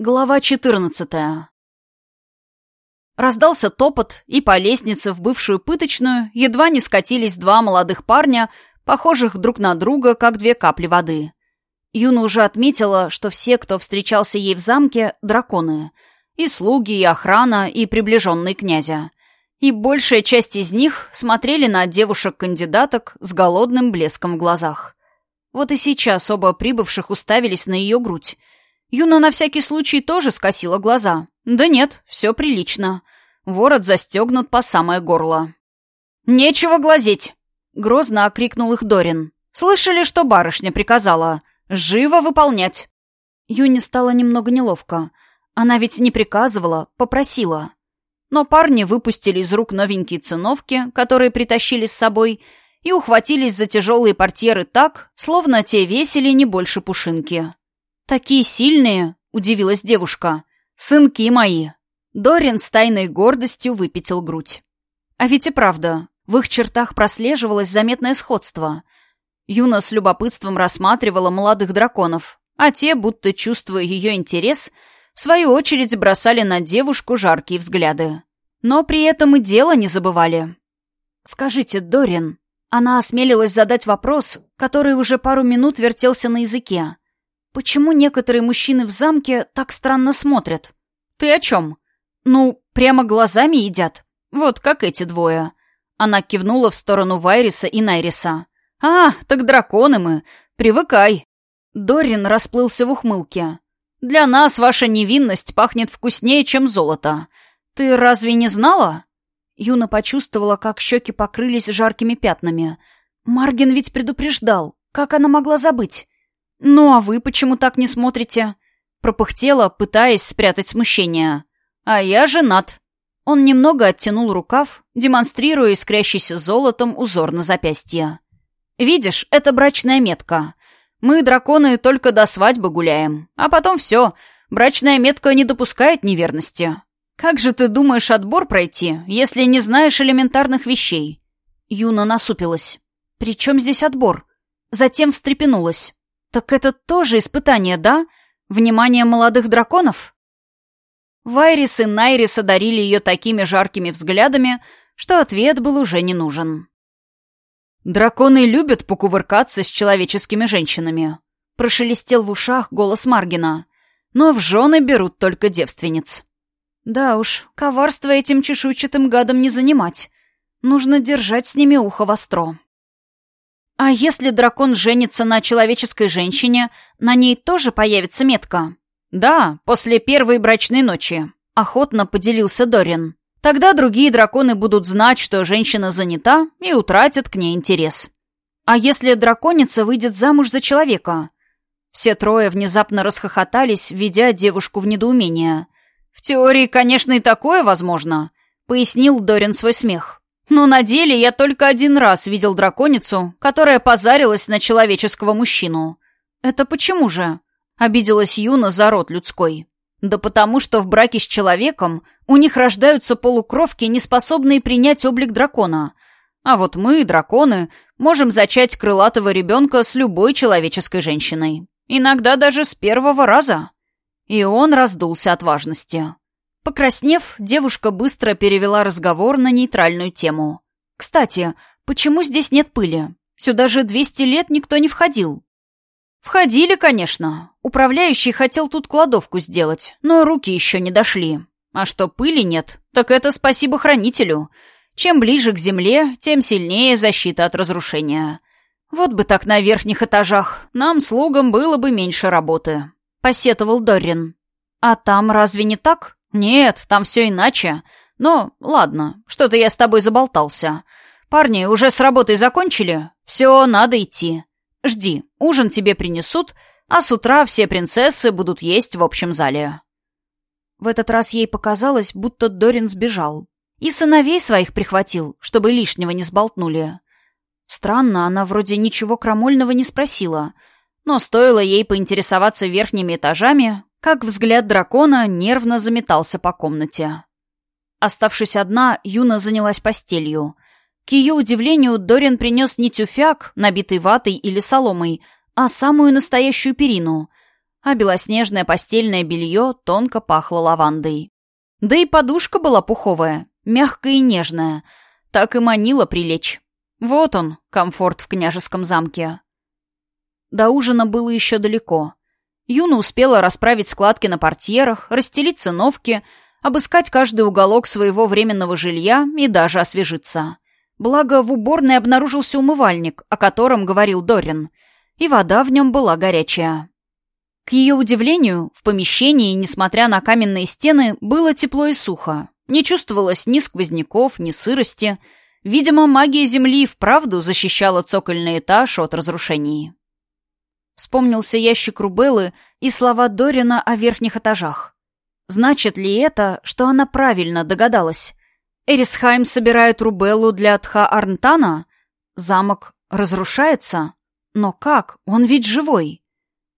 Глава 14 Раздался топот, и по лестнице в бывшую пыточную едва не скатились два молодых парня, похожих друг на друга, как две капли воды. Юна уже отметила, что все, кто встречался ей в замке, — драконы. И слуги, и охрана, и приближенные князя. И большая часть из них смотрели на девушек-кандидаток с голодным блеском в глазах. Вот и сейчас оба прибывших уставились на ее грудь, Юна на всякий случай тоже скосила глаза. Да нет, все прилично. Ворот застегнут по самое горло. «Нечего глазеть!» — грозно окрикнул их Дорин. «Слышали, что барышня приказала? Живо выполнять!» Юне стало немного неловко. Она ведь не приказывала, попросила. Но парни выпустили из рук новенькие циновки, которые притащили с собой, и ухватились за тяжелые портьеры так, словно те весили не больше пушинки. «Такие сильные!» — удивилась девушка. «Сынки мои!» Дорин с тайной гордостью выпятил грудь. А ведь и правда, в их чертах прослеживалось заметное сходство. Юна с любопытством рассматривала молодых драконов, а те, будто чувствуя ее интерес, в свою очередь бросали на девушку жаркие взгляды. Но при этом и дело не забывали. «Скажите, Дорин...» Она осмелилась задать вопрос, который уже пару минут вертелся на языке. Почему некоторые мужчины в замке так странно смотрят? Ты о чем? Ну, прямо глазами едят. Вот как эти двое. Она кивнула в сторону Вайриса и Найриса. А, так драконы мы. Привыкай. Дорин расплылся в ухмылке. Для нас ваша невинность пахнет вкуснее, чем золото. Ты разве не знала? Юна почувствовала, как щеки покрылись жаркими пятнами. Маргин ведь предупреждал. Как она могла забыть? «Ну а вы почему так не смотрите?» Пропыхтела, пытаясь спрятать смущение. «А я женат». Он немного оттянул рукав, демонстрируя искрящийся золотом узор на запястье. «Видишь, это брачная метка. Мы, драконы, только до свадьбы гуляем. А потом все. Брачная метка не допускает неверности. Как же ты думаешь отбор пройти, если не знаешь элементарных вещей?» Юна насупилась. «При чем здесь отбор?» Затем встрепенулась. «Так это тоже испытание, да? Внимание молодых драконов?» Вайрис и Найрис одарили ее такими жаркими взглядами, что ответ был уже не нужен. «Драконы любят покувыркаться с человеческими женщинами», — прошелестел в ушах голос Маргина. «Но в жены берут только девственниц». «Да уж, коварство этим чешуйчатым гадам не занимать. Нужно держать с ними ухо востро». А если дракон женится на человеческой женщине, на ней тоже появится метка? Да, после первой брачной ночи. Охотно поделился Дорин. Тогда другие драконы будут знать, что женщина занята, и утратят к ней интерес. А если драконица выйдет замуж за человека? Все трое внезапно расхохотались, введя девушку в недоумение. В теории, конечно, и такое возможно, пояснил Дорин свой смех. Но на деле я только один раз видел драконицу, которая позарилась на человеческого мужчину. Это почему же? Обиделась Юна за род людской. Да потому что в браке с человеком у них рождаются полукровки, не способные принять облик дракона. А вот мы, драконы, можем зачать крылатого ребенка с любой человеческой женщиной. Иногда даже с первого раза. И он раздулся от важности. Покраснев, девушка быстро перевела разговор на нейтральную тему. «Кстати, почему здесь нет пыли? Сюда же 200 лет никто не входил». «Входили, конечно. Управляющий хотел тут кладовку сделать, но руки еще не дошли. А что пыли нет, так это спасибо хранителю. Чем ближе к земле, тем сильнее защита от разрушения. Вот бы так на верхних этажах, нам, слугам, было бы меньше работы», — посетовал Доррин. «А там разве не так?» «Нет, там все иначе. Но, ладно, что-то я с тобой заболтался. Парни, уже с работой закончили? Все, надо идти. Жди, ужин тебе принесут, а с утра все принцессы будут есть в общем зале». В этот раз ей показалось, будто Дорин сбежал. И сыновей своих прихватил, чтобы лишнего не сболтнули. Странно, она вроде ничего крамольного не спросила, но стоило ей поинтересоваться верхними этажами, как взгляд дракона нервно заметался по комнате. Оставшись одна, Юна занялась постелью. К ее удивлению, Дорин принес не тюфяк, набитый ватой или соломой, а самую настоящую перину. а белоснежное постельное белье тонко пахло лавандой. Да и подушка была пуховая, мягкая и нежная, так и манила прилечь. Вот он, комфорт в княжеском замке. До ужина было еще далеко. Юна успела расправить складки на портьерах, расстелить циновки, обыскать каждый уголок своего временного жилья и даже освежиться. Благо, в уборной обнаружился умывальник, о котором говорил Дорин, и вода в нем была горячая. К ее удивлению, в помещении, несмотря на каменные стены, было тепло и сухо. Не чувствовалось ни сквозняков, ни сырости. Видимо, магия Земли вправду защищала цокольный этаж от разрушений. Вспомнился ящик Рубеллы и слова Дорина о верхних этажах. Значит ли это, что она правильно догадалась? Эрисхайм собирает Рубеллу для Тха Арнтана? Замок разрушается? Но как? Он ведь живой.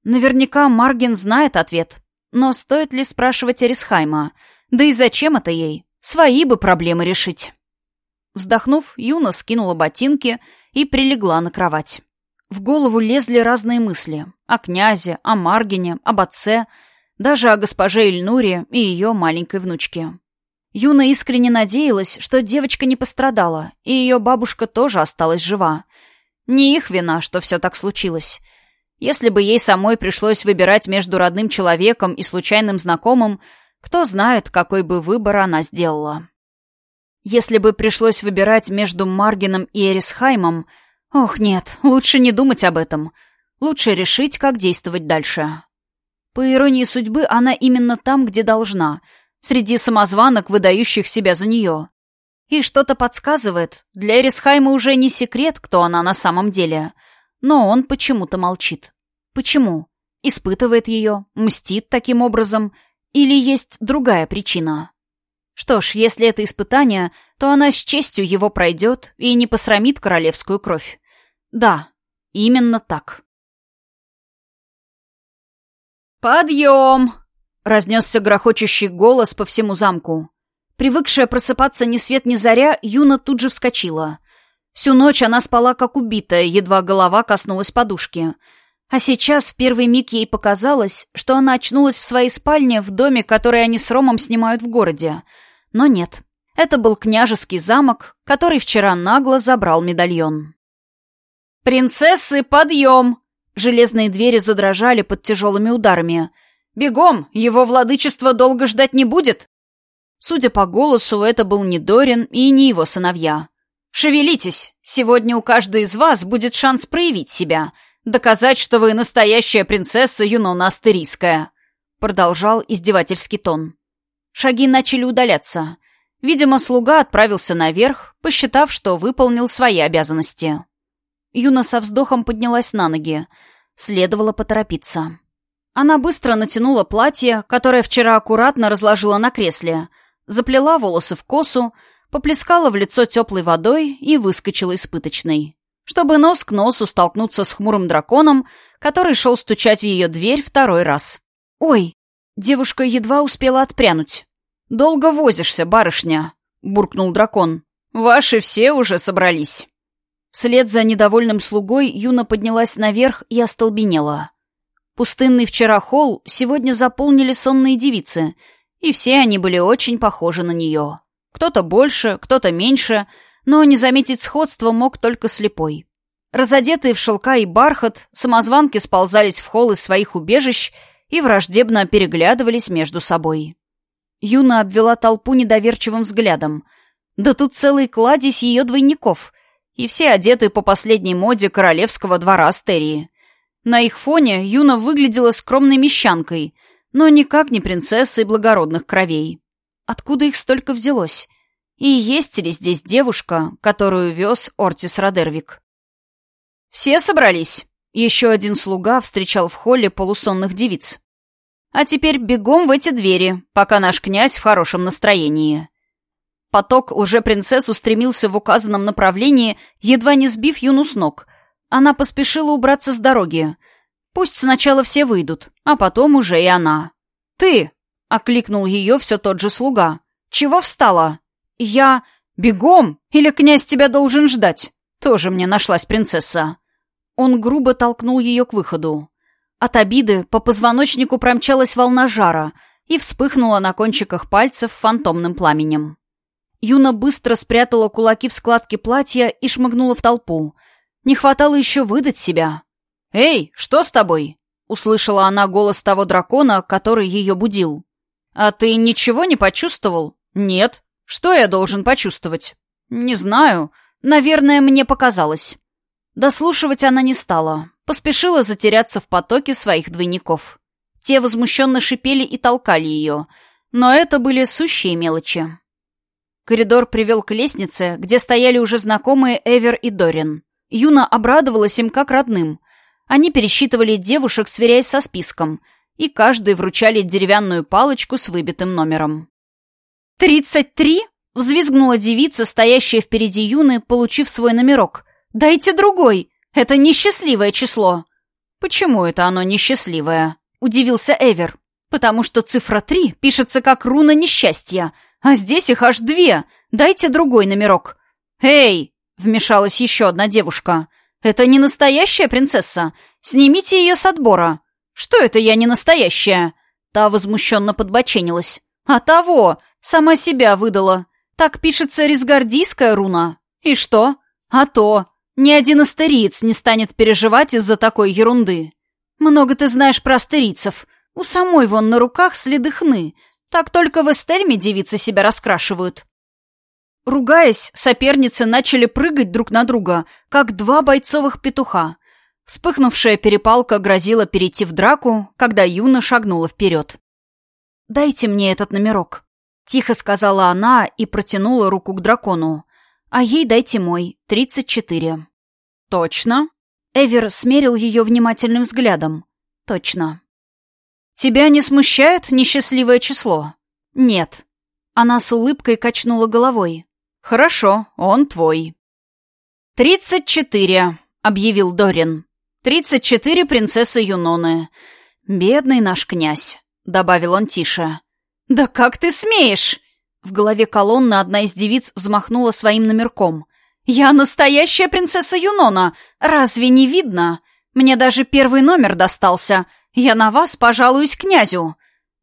Наверняка Марген знает ответ. Но стоит ли спрашивать Эрисхайма? Да и зачем это ей? Свои бы проблемы решить. Вздохнув, Юна скинула ботинки и прилегла на кровать. В голову лезли разные мысли. О князе, о Маргине, об отце, даже о госпоже Ильнуре и ее маленькой внучке. Юна искренне надеялась, что девочка не пострадала, и ее бабушка тоже осталась жива. Не их вина, что все так случилось. Если бы ей самой пришлось выбирать между родным человеком и случайным знакомым, кто знает, какой бы выбор она сделала. Если бы пришлось выбирать между Маргином и Эрисхаймом, ох, нет, лучше не думать об этом. Лучше решить, как действовать дальше. По иронии судьбы, она именно там, где должна, среди самозванок, выдающих себя за нее. И что-то подсказывает, для Эрисхайма уже не секрет, кто она на самом деле — но он почему-то молчит. Почему? Испытывает ее, мстит таким образом, или есть другая причина? Что ж, если это испытание, то она с честью его пройдет и не посрамит королевскую кровь. Да, именно так. «Подъем!» — разнесся грохочущий голос по всему замку. Привыкшая просыпаться ни свет ни заря, Юна тут же вскочила. Всю ночь она спала как убитая, едва голова коснулась подушки. А сейчас в первый миг ей показалось, что она очнулась в своей спальне в доме, который они с Ромом снимают в городе. Но нет. Это был княжеский замок, который вчера нагло забрал медальон. «Принцессы, подъем!» Железные двери задрожали под тяжелыми ударами. «Бегом! Его владычество долго ждать не будет!» Судя по голосу, это был не Дорин и не его сыновья. «Шевелитесь! Сегодня у каждой из вас будет шанс проявить себя, доказать, что вы настоящая принцесса Юнона Астерийская», — продолжал издевательский тон. Шаги начали удаляться. Видимо, слуга отправился наверх, посчитав, что выполнил свои обязанности. Юна со вздохом поднялась на ноги. Следовало поторопиться. Она быстро натянула платье, которое вчера аккуратно разложила на кресле, заплела волосы в косу, поплескала в лицо теплой водой и выскочила из пыточной. Чтобы нос к носу столкнуться с хмурым драконом, который шел стучать в ее дверь второй раз. «Ой!» Девушка едва успела отпрянуть. «Долго возишься, барышня!» — буркнул дракон. «Ваши все уже собрались!» Вслед за недовольным слугой Юна поднялась наверх и остолбенела. Пустынный вчера холл сегодня заполнили сонные девицы, и все они были очень похожи на нее. Кто-то больше, кто-то меньше, но не заметить сходства мог только слепой. Разодетые в шелка и бархат, самозванки сползались в холл из своих убежищ и враждебно переглядывались между собой. Юна обвела толпу недоверчивым взглядом. Да тут целый кладезь ее двойников, и все одеты по последней моде королевского двора Астерии. На их фоне Юна выглядела скромной мещанкой, но никак не принцессой благородных кровей. Откуда их столько взялось? И есть ли здесь девушка, которую вез Ортис Родервик? «Все собрались?» Еще один слуга встречал в холле полусонных девиц. «А теперь бегом в эти двери, пока наш князь в хорошем настроении». Поток лже-принцесс устремился в указанном направлении, едва не сбив Юну с ног. Она поспешила убраться с дороги. Пусть сначала все выйдут, а потом уже и она. «Ты!» — окликнул ее все тот же слуга. «Чего встала?» «Я... Бегом! Или князь тебя должен ждать?» Тоже мне нашлась принцесса. Он грубо толкнул ее к выходу. От обиды по позвоночнику промчалась волна жара и вспыхнула на кончиках пальцев фантомным пламенем. Юна быстро спрятала кулаки в складке платья и шмыгнула в толпу. Не хватало еще выдать себя. «Эй, что с тобой?» — услышала она голос того дракона, который ее будил. «А ты ничего не почувствовал?» «Нет. Что я должен почувствовать?» «Не знаю. Наверное, мне показалось». Дослушивать она не стала. Поспешила затеряться в потоке своих двойников. Те возмущенно шипели и толкали ее. Но это были сущие мелочи. Коридор привел к лестнице, где стояли уже знакомые Эвер и Дорин. Юна обрадовалась им как родным. Они пересчитывали девушек, сверяясь со списком, и каждый вручали деревянную палочку с выбитым номером. «Тридцать три?» — взвизгнула девица, стоящая впереди Юны, получив свой номерок. «Дайте другой! Это несчастливое число!» «Почему это оно несчастливое?» — удивился Эвер. «Потому что цифра три пишется как руна несчастья, а здесь их аж две. Дайте другой номерок». «Эй!» — вмешалась еще одна девушка. «Это не настоящая принцесса. Снимите ее с отбора». «Что это я не настоящая?» Та возмущенно подбоченилась. «А того! Сама себя выдала. Так пишется резгардийская руна. И что? А то! Ни один астериец не станет переживать из-за такой ерунды. Много ты знаешь про астерийцев. У самой вон на руках следы хны. Так только в Эстельме девицы себя раскрашивают. Ругаясь, соперницы начали прыгать друг на друга, как два бойцовых петуха. Вспыхнувшая перепалка грозила перейти в драку, когда Юна шагнула вперед. «Дайте мне этот номерок», — тихо сказала она и протянула руку к дракону. «А ей дайте мой, тридцать четыре». «Точно?» Эвер смерил ее внимательным взглядом. «Точно». «Тебя не смущает несчастливое число?» «Нет». Она с улыбкой качнула головой. «Хорошо, он твой». «Тридцать четыре», — объявил Дорин. «Тридцать четыре принцессы Юноны. Бедный наш князь», — добавил он тише. «Да как ты смеешь?» В голове колонны одна из девиц взмахнула своим номерком. «Я настоящая принцесса Юнона! Разве не видно? Мне даже первый номер достался. Я на вас пожалуюсь князю».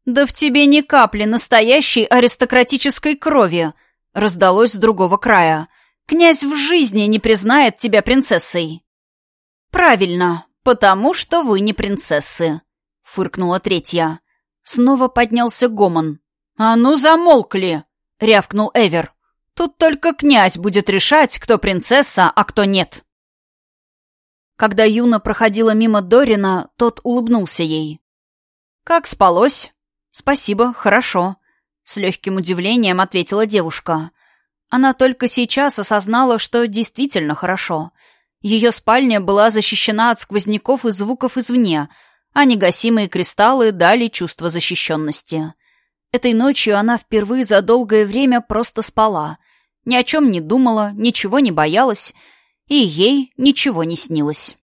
«Да в тебе ни капли настоящей аристократической крови», Раздалось с другого края. «Князь в жизни не признает тебя принцессой». «Правильно, потому что вы не принцессы», — фыркнула третья. Снова поднялся гомон. «А ну замолкли!» — рявкнул Эвер. «Тут только князь будет решать, кто принцесса, а кто нет». Когда Юна проходила мимо Дорина, тот улыбнулся ей. «Как спалось?» «Спасибо, хорошо. С легким удивлением ответила девушка. Она только сейчас осознала, что действительно хорошо. Ее спальня была защищена от сквозняков и звуков извне, а негасимые кристаллы дали чувство защищенности. Этой ночью она впервые за долгое время просто спала. Ни о чем не думала, ничего не боялась, и ей ничего не снилось.